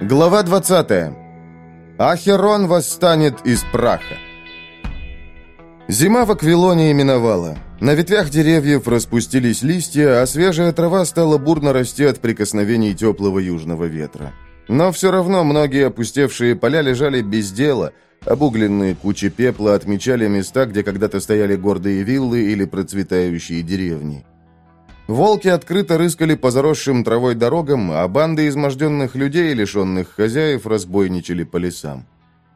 Глава 20. Ахерон восстанет из праха. Зима в Аквилоне именовала. На ветвях деревьев распустились листья, а свежая трава стала бурно расти от прикосновений теплого южного ветра. Но все равно многие опустевшие поля лежали без дела. Обугленные кучи пепла отмечали места, где когда-то стояли гордые виллы или процветающие деревни. Волки открыто рыскали по заросшим травой дорогам, а банды изможденных людей, и лишенных хозяев, разбойничали по лесам.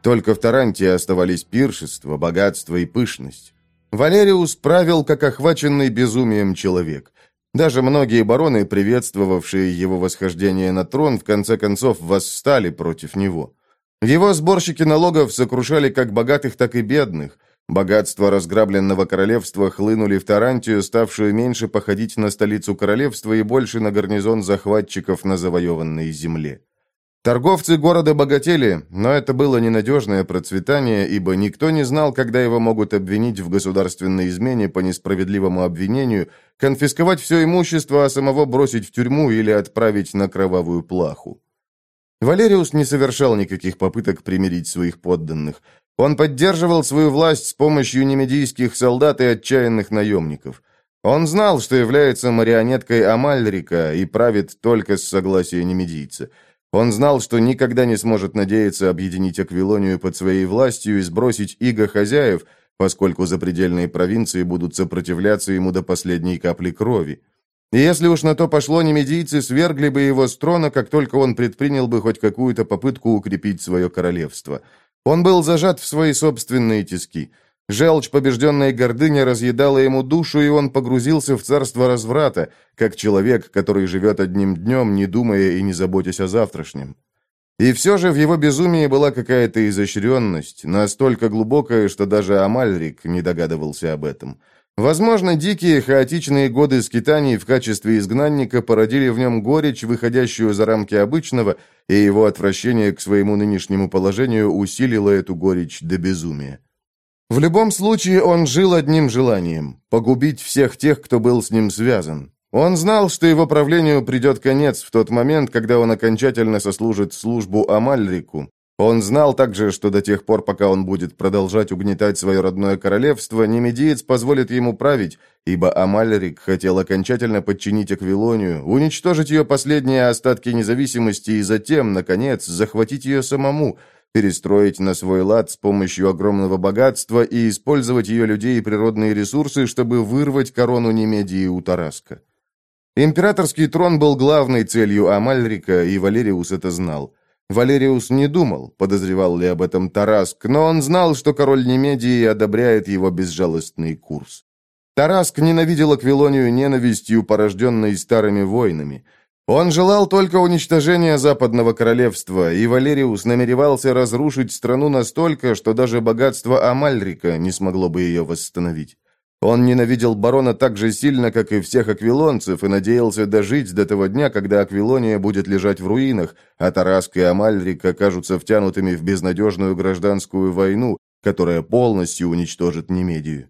Только в Таранте оставались пиршество, богатство и пышность. Валериус правил, как охваченный безумием человек. Даже многие бароны, приветствовавшие его восхождение на трон, в конце концов восстали против него. Его сборщики налогов сокрушали как богатых, так и бедных. Богатство разграбленного королевства хлынули в Тарантию, ставшую меньше походить на столицу королевства и больше на гарнизон захватчиков на завоеванной земле. Торговцы города богатели, но это было ненадежное процветание, ибо никто не знал, когда его могут обвинить в государственной измене по несправедливому обвинению, конфисковать все имущество, а самого бросить в тюрьму или отправить на кровавую плаху. Валериус не совершал никаких попыток примирить своих подданных – он поддерживал свою власть с помощью немедийских солдат и отчаянных наемников. Он знал, что является марионеткой Амальрика и правит только с согласия немедийца. Он знал, что никогда не сможет надеяться объединить Аквилонию под своей властью и сбросить иго хозяев, поскольку запредельные провинции будут сопротивляться ему до последней капли крови. И если уж на то пошло, немедийцы свергли бы его с трона, как только он предпринял бы хоть какую-то попытку укрепить свое королевство – он был зажат в свои собственные тиски. Желчь побежденной гордыни разъедала ему душу, и он погрузился в царство разврата, как человек, который живет одним днем, не думая и не заботясь о завтрашнем. И все же в его безумии была какая-то изощренность, настолько глубокая, что даже Амальрик не догадывался об этом. Возможно, дикие хаотичные годы скитаний в качестве изгнанника породили в нем горечь, выходящую за рамки обычного, и его отвращение к своему нынешнему положению усилило эту горечь до безумия. В любом случае, он жил одним желанием – погубить всех тех, кто был с ним связан. Он знал, что его правлению придет конец в тот момент, когда он окончательно сослужит службу Амальрику, он знал также, что до тех пор, пока он будет продолжать угнетать свое родное королевство, немедиец позволит ему править, ибо Амальрик хотел окончательно подчинить Аквилонию, уничтожить ее последние остатки независимости и затем, наконец, захватить ее самому, перестроить на свой лад с помощью огромного богатства и использовать ее людей и природные ресурсы, чтобы вырвать корону Немедии у Тараска. Императорский трон был главной целью Амальрика, и Валериус это знал. Валериус не думал, подозревал ли об этом Тараск, но он знал, что король Немедии одобряет его безжалостный курс. Тараск ненавидел Аквилонию ненавистью, порожденной старыми войнами. Он желал только уничтожения Западного Королевства, и Валериус намеревался разрушить страну настолько, что даже богатство Амальрика не смогло бы ее восстановить. Он ненавидел барона так же сильно, как и всех аквилонцев, и надеялся дожить до того дня, когда аквилония будет лежать в руинах, а Тараск и Амальрик окажутся втянутыми в безнадежную гражданскую войну, которая полностью уничтожит Немедию.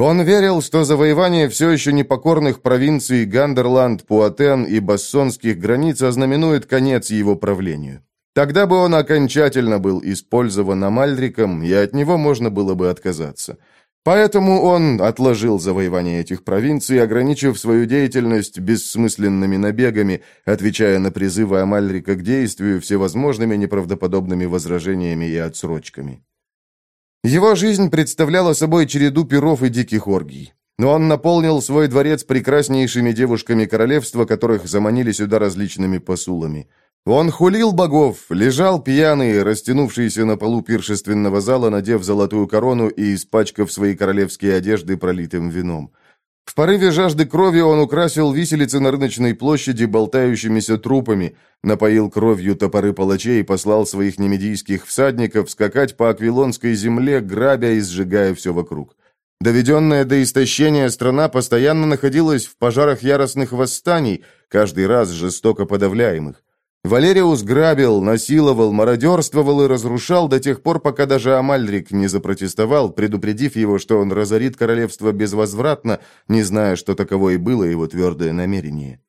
Он верил, что завоевание все еще непокорных провинций Гандерланд, Пуатен и Бассонских границ ознаменует конец его правлению. Тогда бы он окончательно был использован Амальриком, и от него можно было бы отказаться. Поэтому он отложил завоевание этих провинций, ограничив свою деятельность бессмысленными набегами, отвечая на призывы Амальрика к действию всевозможными неправдоподобными возражениями и отсрочками. Его жизнь представляла собой череду перов и диких оргий. Но он наполнил свой дворец прекраснейшими девушками королевства, которых заманили сюда различными посулами – он хулил богов, лежал пьяный, растянувшийся на полу пиршественного зала, надев золотую корону и испачкав свои королевские одежды пролитым вином. В порыве жажды крови он украсил виселицы на рыночной площади болтающимися трупами, напоил кровью топоры палачей и послал своих немедийских всадников скакать по аквилонской земле, грабя и сжигая все вокруг. Доведенная до истощения страна постоянно находилась в пожарах яростных восстаний, каждый раз жестоко подавляемых. Валериус грабил, насиловал, мародерствовал и разрушал до тех пор, пока даже Амальрик не запротестовал, предупредив его, что он разорит королевство безвозвратно, не зная, что таково и было его твердое намерение.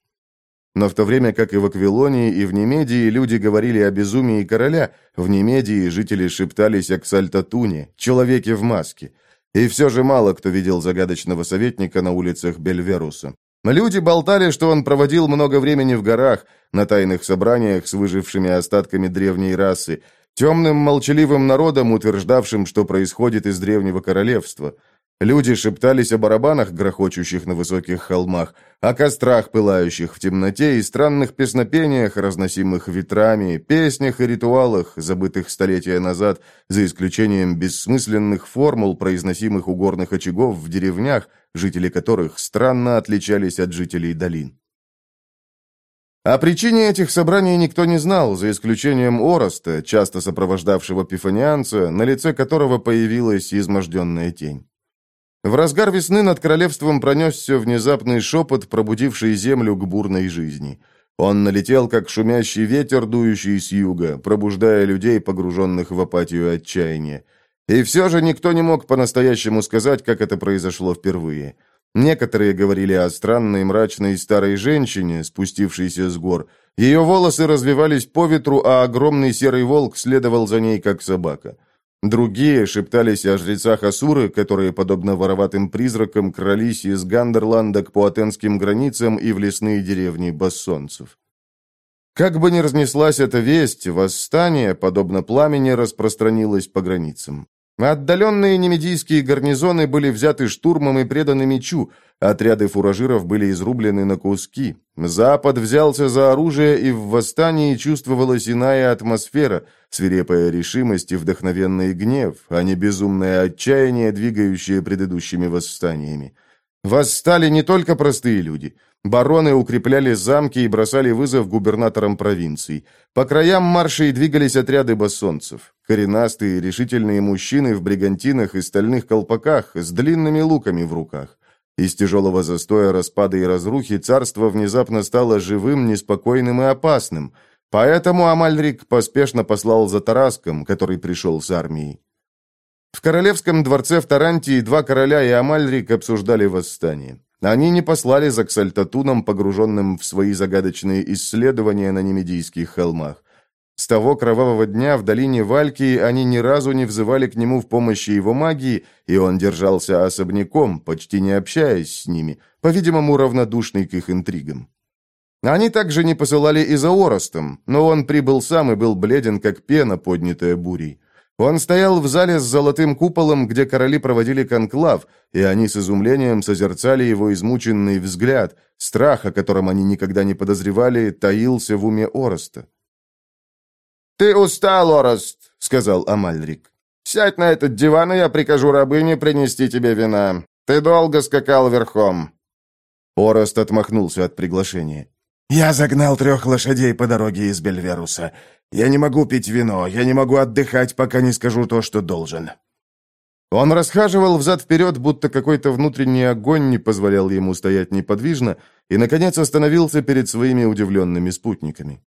Но в то время как и в Аквилонии, и в Немедии люди говорили о безумии короля, в Немедии жители шептались о Ксальтатуне, человеке в маске. И все же мало кто видел загадочного советника на улицах Бельверуса. Люди болтали, что он проводил много времени в горах, на тайных собраниях с выжившими остатками древней расы, темным молчаливым народом, утверждавшим, что происходит из древнего королевства – Люди шептались о барабанах, грохочущих на высоких холмах, о кострах, пылающих в темноте, и странных песнопениях, разносимых ветрами, песнях и ритуалах, забытых столетия назад, за исключением бессмысленных формул, произносимых у горных очагов в деревнях, жители которых странно отличались от жителей долин. О причине этих собраний никто не знал, за исключением Ороста, часто сопровождавшего пифанианца, на лице которого появилась изможденная тень. В разгар весны над королевством пронесся внезапный шепот, пробудивший землю к бурной жизни. Он налетел, как шумящий ветер, дующий с юга, пробуждая людей, погруженных в апатию отчаяния. И все же никто не мог по-настоящему сказать, как это произошло впервые. Некоторые говорили о странной, мрачной старой женщине, спустившейся с гор. Ее волосы развивались по ветру, а огромный серый волк следовал за ней, как собака. Другие шептались о жрецах Асуры, которые, подобно вороватым призракам, крались из Гандерланда к пуатенским границам и в лесные деревни бассонцев. Как бы ни разнеслась эта весть, восстание, подобно пламени, распространилось по границам. Отдаленные немедийские гарнизоны были взяты штурмом и преданы мечу, отряды фуражиров были изрублены на куски. Запад взялся за оружие, и в восстании чувствовалась иная атмосфера, свирепая решимость и вдохновенный гнев, а не безумное отчаяние, двигающее предыдущими восстаниями. Восстали не только простые люди – Бароны укрепляли замки и бросали вызов губернаторам провинций. По краям маршей двигались отряды бассонцев. Коренастые, решительные мужчины в бригантинах и стальных колпаках с длинными луками в руках. Из тяжелого застоя, распада и разрухи царство внезапно стало живым, неспокойным и опасным. Поэтому Амальрик поспешно послал за Тараском, который пришел с армией. В королевском дворце в Тарантии два короля и Амальрик обсуждали восстание. Они не послали за ксальтатуном, погруженным в свои загадочные исследования на немедийских холмах. С того кровавого дня в долине Валькии они ни разу не взывали к нему в помощи его магии, и он держался особняком, почти не общаясь с ними, по-видимому, равнодушный к их интригам. Они также не посылали и за Оростом, но он прибыл сам и был бледен, как пена, поднятая бурей. Он стоял в зале с золотым куполом, где короли проводили конклав, и они с изумлением созерцали его измученный взгляд, страх, о котором они никогда не подозревали, таился в уме Ороста. «Ты устал, Орост», — сказал Амальрик. «Сядь на этот диван, и я прикажу рабыне принести тебе вина. Ты долго скакал верхом». Орост отмахнулся от приглашения. «Я загнал трех лошадей по дороге из Бельверуса. Я не могу пить вино, я не могу отдыхать, пока не скажу то, что должен». Он расхаживал взад-вперед, будто какой-то внутренний огонь не позволял ему стоять неподвижно, и, наконец, остановился перед своими удивленными спутниками.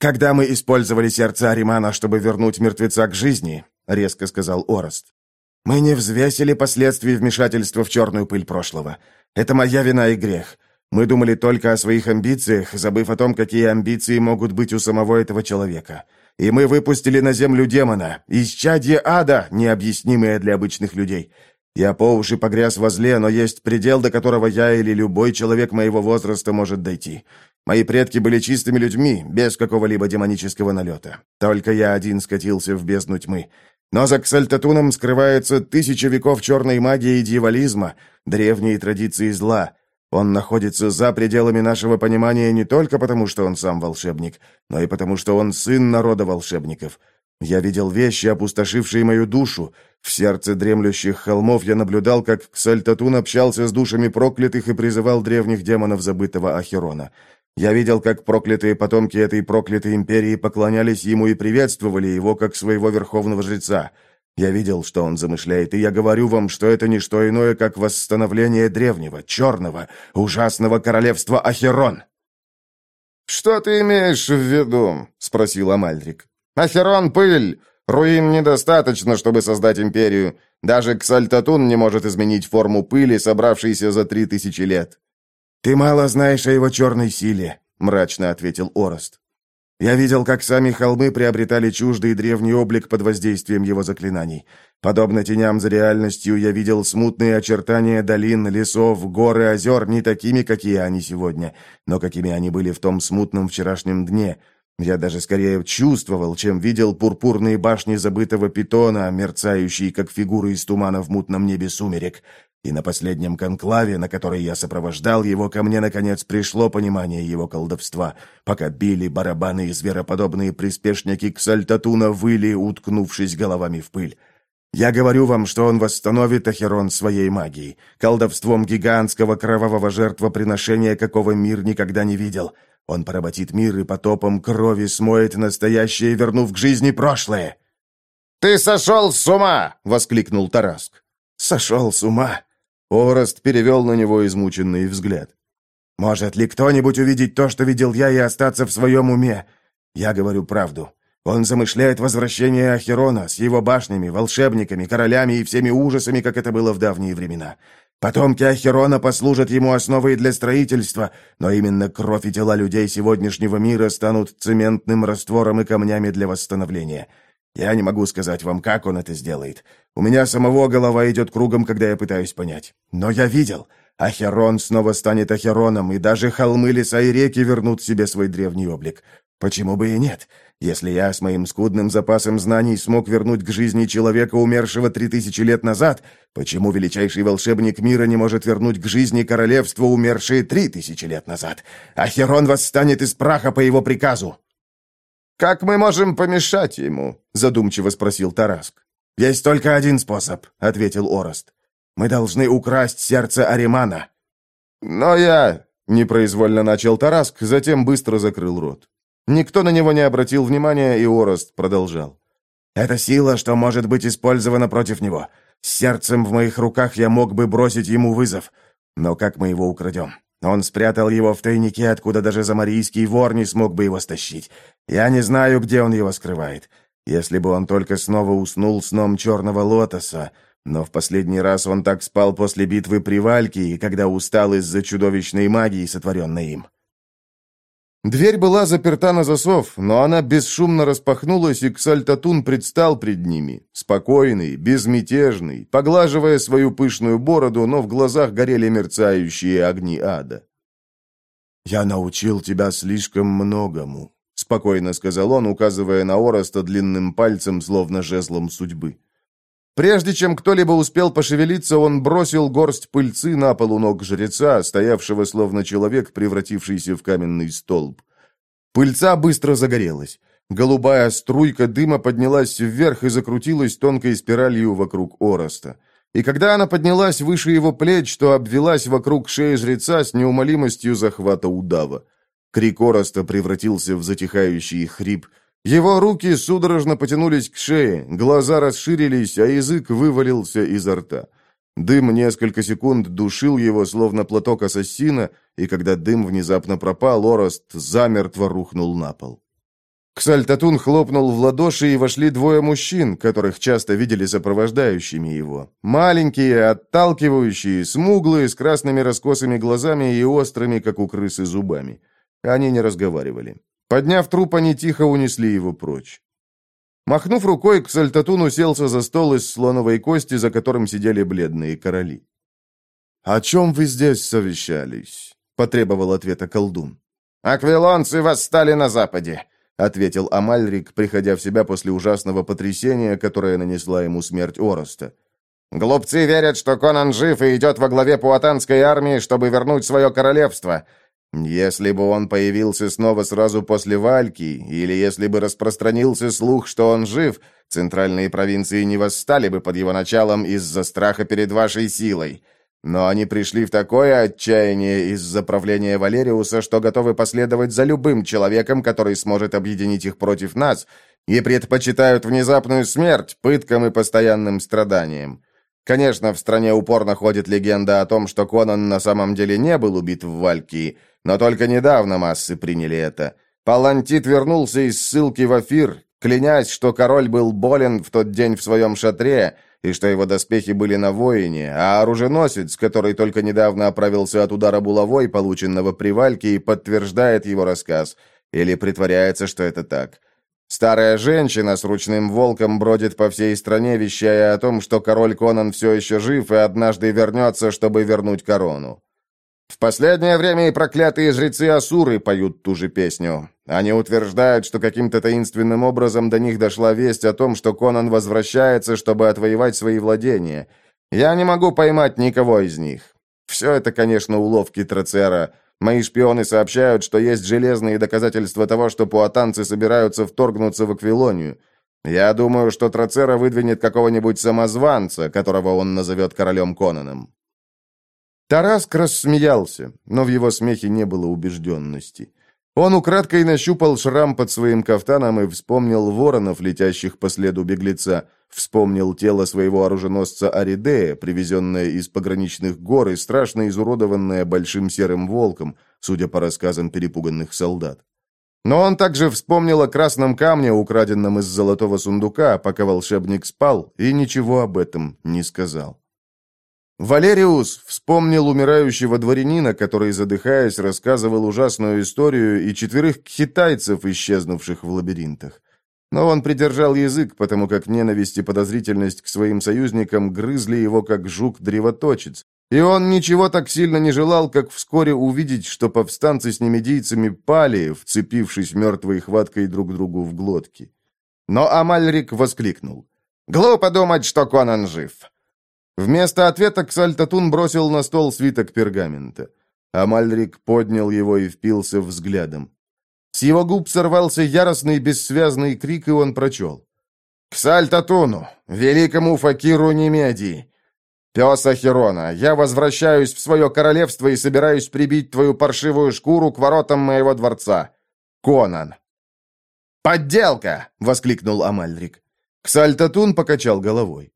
«Когда мы использовали сердца Римана, чтобы вернуть мертвеца к жизни», — резко сказал Орост, — «мы не взвесили последствий вмешательства в черную пыль прошлого. Это моя вина и грех. Мы думали только о своих амбициях, забыв о том, какие амбиции могут быть у самого этого человека. И мы выпустили на землю демона, исчадье ада, необъяснимое для обычных людей. Я по уши погряз во зле, но есть предел, до которого я или любой человек моего возраста может дойти. Мои предки были чистыми людьми, без какого-либо демонического налета. Только я один скатился в бездну тьмы. Но за Ксальтатуном скрывается тысяча веков черной магии и дьяволизма, древние традиции зла. Он находится за пределами нашего понимания не только потому, что он сам волшебник, но и потому, что он сын народа волшебников». Я видел вещи, опустошившие мою душу. В сердце дремлющих холмов я наблюдал, как Сальтатун общался с душами проклятых и призывал древних демонов забытого Ахерона. Я видел, как проклятые потомки этой проклятой империи поклонялись ему и приветствовали его как своего верховного жреца. Я видел, что он замышляет, и я говорю вам, что это не что иное, как восстановление древнего, черного, ужасного королевства Ахерон. «Что ты имеешь в виду?» — спросил Амальрик. «Нахерон пыль! Руин недостаточно, чтобы создать империю. Даже Ксальтатун не может изменить форму пыли, собравшейся за три тысячи лет». «Ты мало знаешь о его черной силе», — мрачно ответил Орост. «Я видел, как сами холмы приобретали чуждый древний облик под воздействием его заклинаний. Подобно теням за реальностью, я видел смутные очертания долин, лесов, гор и озер не такими, какие они сегодня, но какими они были в том смутном вчерашнем дне». Я даже скорее чувствовал, чем видел пурпурные башни забытого питона, мерцающие, как фигуры из тумана в мутном небе сумерек. И на последнем конклаве, на который я сопровождал его, ко мне, наконец, пришло понимание его колдовства, пока били барабаны и звероподобные приспешники Ксальтатуна выли, уткнувшись головами в пыль. Я говорю вам, что он восстановит Ахерон своей магией, колдовством гигантского кровавого жертвоприношения, какого мир никогда не видел». Он поработит мир и потопом крови смоет настоящее, вернув к жизни прошлое. «Ты сошел с ума!» — воскликнул Тараск. «Сошел с ума!» — Орост перевел на него измученный взгляд. «Может ли кто-нибудь увидеть то, что видел я, и остаться в своем уме? Я говорю правду. Он замышляет возвращение Ахерона с его башнями, волшебниками, королями и всеми ужасами, как это было в давние времена. Потомки Ахерона послужат ему основой для строительства, но именно кровь и тела людей сегодняшнего мира станут цементным раствором и камнями для восстановления. Я не могу сказать вам, как он это сделает. У меня самого голова идет кругом, когда я пытаюсь понять. Но я видел. Ахерон снова станет Ахероном, и даже холмы, леса и реки вернут себе свой древний облик. Почему бы и нет?» Если я с моим скудным запасом знаний смог вернуть к жизни человека, умершего три тысячи лет назад, почему величайший волшебник мира не может вернуть к жизни королевство, умершее три тысячи лет назад? Ахерон восстанет из праха по его приказу!» «Как мы можем помешать ему?» — задумчиво спросил Тараск. «Есть только один способ», — ответил Орост. «Мы должны украсть сердце Аримана». «Но я...» — непроизвольно начал Тараск, затем быстро закрыл рот. Никто на него не обратил внимания, и Орост продолжал. «Это сила, что может быть использована против него. С сердцем в моих руках я мог бы бросить ему вызов. Но как мы его украдем? Он спрятал его в тайнике, откуда даже замарийский вор не смог бы его стащить. Я не знаю, где он его скрывает. Если бы он только снова уснул сном черного лотоса... Но в последний раз он так спал после битвы при Вальке, и когда устал из-за чудовищной магии, сотворенной им. Дверь была заперта на засов, но она бесшумно распахнулась, и Ксальтатун предстал пред ними, спокойный, безмятежный, поглаживая свою пышную бороду, но в глазах горели мерцающие огни ада. «Я научил тебя слишком многому», — спокойно сказал он, указывая на Ороста длинным пальцем, словно жезлом судьбы. Прежде чем кто-либо успел пошевелиться, он бросил горсть пыльцы на полу ног жреца, стоявшего словно человек, превратившийся в каменный столб. Пыльца быстро загорелась. Голубая струйка дыма поднялась вверх и закрутилась тонкой спиралью вокруг ороста. И когда она поднялась выше его плеч, то обвелась вокруг шеи жреца с неумолимостью захвата удава. Крик ороста превратился в затихающий хрип, его руки судорожно потянулись к шее, глаза расширились, а язык вывалился изо рта. Дым несколько секунд душил его, словно платок ассасина, и когда дым внезапно пропал, Орост замертво рухнул на пол. Ксальтатун хлопнул в ладоши, и вошли двое мужчин, которых часто видели сопровождающими его. Маленькие, отталкивающие, смуглые, с красными раскосыми глазами и острыми, как у крысы, зубами. Они не разговаривали. Подняв труп, они тихо унесли его прочь. Махнув рукой, Ксальтатун уселся за стол из слоновой кости, за которым сидели бледные короли. «О чем вы здесь совещались?» — потребовал ответа колдун. «Аквилонцы восстали на западе», — ответил Амальрик, приходя в себя после ужасного потрясения, которое нанесла ему смерть Ороста. «Глупцы верят, что Конан жив и идет во главе пуатанской армии, чтобы вернуть свое королевство. Если бы он появился снова сразу после Вальки, или если бы распространился слух, что он жив, центральные провинции не восстали бы под его началом из-за страха перед вашей силой. Но они пришли в такое отчаяние из-за правления Валериуса, что готовы последовать за любым человеком, который сможет объединить их против нас, и предпочитают внезапную смерть пыткам и постоянным страданиям. Конечно, в стране упорно ходит легенда о том, что Конан на самом деле не был убит в Валькии, но только недавно массы приняли это. Палантит вернулся из ссылки в Афир, клянясь, что король был болен в тот день в своем шатре, и что его доспехи были на воине, а оруженосец, который только недавно оправился от удара булавой, полученного при Валькии, подтверждает его рассказ, или притворяется, что это так. Старая женщина с ручным волком бродит по всей стране, вещая о том, что король Конан все еще жив и однажды вернется, чтобы вернуть корону. В последнее время и проклятые жрецы Асуры поют ту же песню. Они утверждают, что каким-то таинственным образом до них дошла весть о том, что Конан возвращается, чтобы отвоевать свои владения. Я не могу поймать никого из них. Все это, конечно, уловки Троцера – Мои шпионы сообщают, что есть железные доказательства того, что пуатанцы собираются вторгнуться в Аквилонию. Я думаю, что Троцера выдвинет какого-нибудь самозванца, которого он назовет королем Конаном». Тараск рассмеялся, но в его смехе не было убежденности. Он украдкой нащупал шрам под своим кафтаном и вспомнил воронов, летящих по следу беглеца – Вспомнил тело своего оруженосца Аридея, привезенное из пограничных гор и страшно изуродованное большим серым волком, судя по рассказам перепуганных солдат. Но он также вспомнил о красном камне, украденном из золотого сундука, пока волшебник спал, и ничего об этом не сказал. Валериус вспомнил умирающего дворянина, который, задыхаясь, рассказывал ужасную историю и четверых китайцев, исчезнувших в лабиринтах. Но он придержал язык, потому как ненависть и подозрительность к своим союзникам грызли его, как жук-древоточец, и он ничего так сильно не желал, как вскоре увидеть, что повстанцы с немедийцами пали, вцепившись мертвой хваткой друг другу в глотки. Но Амальрик воскликнул. «Глупо думать, что Конан жив!» Вместо ответа Ксальтатун бросил на стол свиток пергамента. Амальрик поднял его и впился взглядом. С его губ сорвался яростный бессвязный крик, и он прочел. «К Сальтатуну, великому факиру Немедии! Пес Ахерона, я возвращаюсь в свое королевство и собираюсь прибить твою паршивую шкуру к воротам моего дворца. Конан!» «Подделка!» — воскликнул Амальрик. Ксальтатун покачал головой.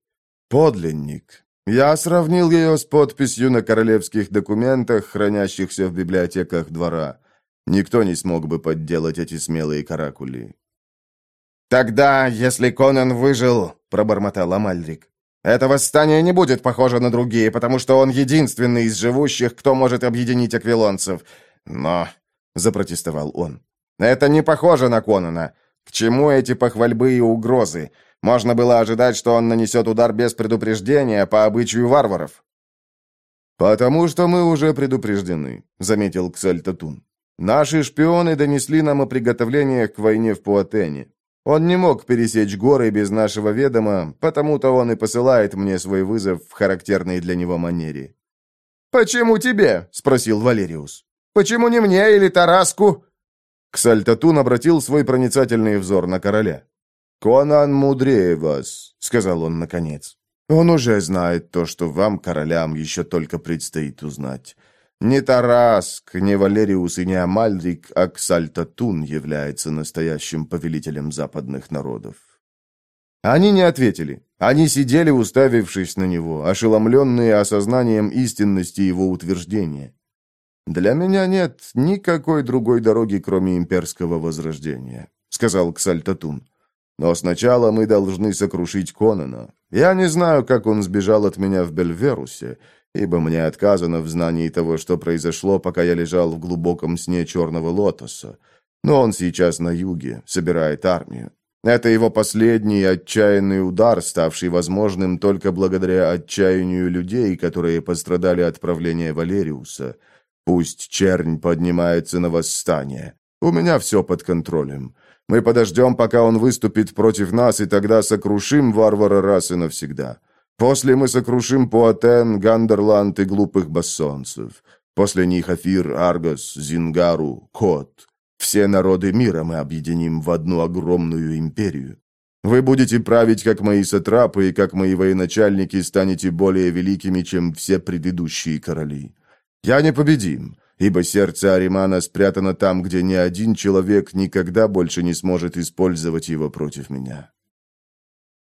«Подлинник. Я сравнил ее с подписью на королевских документах, хранящихся в библиотеках двора. Никто не смог бы подделать эти смелые каракули. «Тогда, если Конан выжил», — пробормотал Амальрик, «это восстание не будет похоже на другие, потому что он единственный из живущих, кто может объединить аквилонцев. Но...» — запротестовал он. «Это не похоже на Конана. К чему эти похвальбы и угрозы? Можно было ожидать, что он нанесет удар без предупреждения по обычаю варваров». «Потому что мы уже предупреждены», — заметил Ксель Татун. Наши шпионы донесли нам о приготовлениях к войне в Пуатене. Он не мог пересечь горы без нашего ведома, потому-то он и посылает мне свой вызов в характерной для него манере». «Почему тебе?» — спросил Валериус. «Почему не мне или Тараску?» Ксальтатун обратил свой проницательный взор на короля. «Конан мудрее вас», — сказал он наконец. «Он уже знает то, что вам, королям, еще только предстоит узнать. Не Тараск, не Валериус и не Амальдик, а Ксальтатун является настоящим повелителем западных народов. Они не ответили. Они сидели, уставившись на него, ошеломленные осознанием истинности его утверждения. «Для меня нет никакой другой дороги, кроме имперского возрождения», — сказал Ксальтатун. «Но сначала мы должны сокрушить Конана. Я не знаю, как он сбежал от меня в Бельверусе, ибо мне отказано в знании того, что произошло, пока я лежал в глубоком сне черного лотоса. Но он сейчас на юге, собирает армию. Это его последний отчаянный удар, ставший возможным только благодаря отчаянию людей, которые пострадали от правления Валериуса. Пусть чернь поднимается на восстание. У меня все под контролем. Мы подождем, пока он выступит против нас, и тогда сокрушим варвара раз и навсегда. После мы сокрушим Пуатен, Гандерланд и глупых бассонцев. После них Афир, Аргос, Зингару, Кот. Все народы мира мы объединим в одну огромную империю. Вы будете править, как мои сатрапы, и как мои военачальники станете более великими, чем все предыдущие короли. Я непобедим, ибо сердце Аримана спрятано там, где ни один человек никогда больше не сможет использовать его против меня».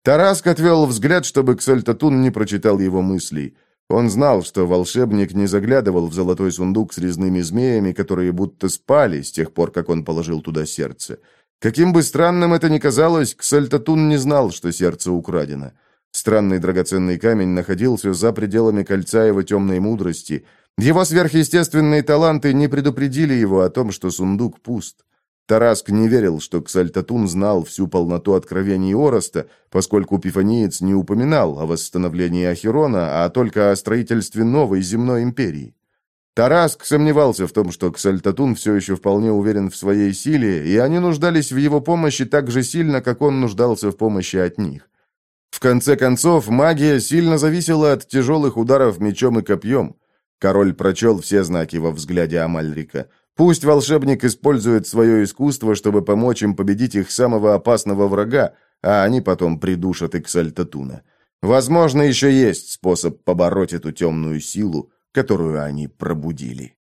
Тарас отвел взгляд, чтобы Ксальтатун не прочитал его мыслей. Он знал, что волшебник не заглядывал в золотой сундук с резными змеями, которые будто спали с тех пор, как он положил туда сердце. Каким бы странным это ни казалось, Ксальтатун не знал, что сердце украдено. Странный драгоценный камень находился за пределами кольца его темной мудрости. Его сверхъестественные таланты не предупредили его о том, что сундук пуст. Тараск не верил, что Ксальтатун знал всю полноту откровений Ороста, поскольку Пифаниец не упоминал о восстановлении Ахерона, а только о строительстве новой земной империи. Тараск сомневался в том, что Ксальтатун все еще вполне уверен в своей силе, и они нуждались в его помощи так же сильно, как он нуждался в помощи от них. В конце концов, магия сильно зависела от тяжелых ударов мечом и копьем. Король прочел все знаки во взгляде Амальрика. Пусть волшебник использует свое искусство, чтобы помочь им победить их самого опасного врага, а они потом придушат Иксальтатуна. Возможно, еще есть способ побороть эту темную силу, которую они пробудили.